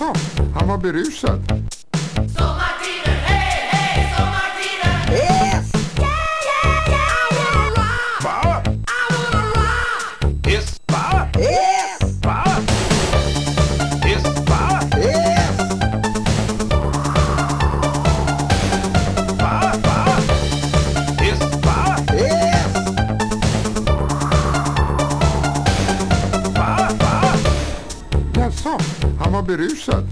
Jaså, han var berusad. Jaså, han var berusad.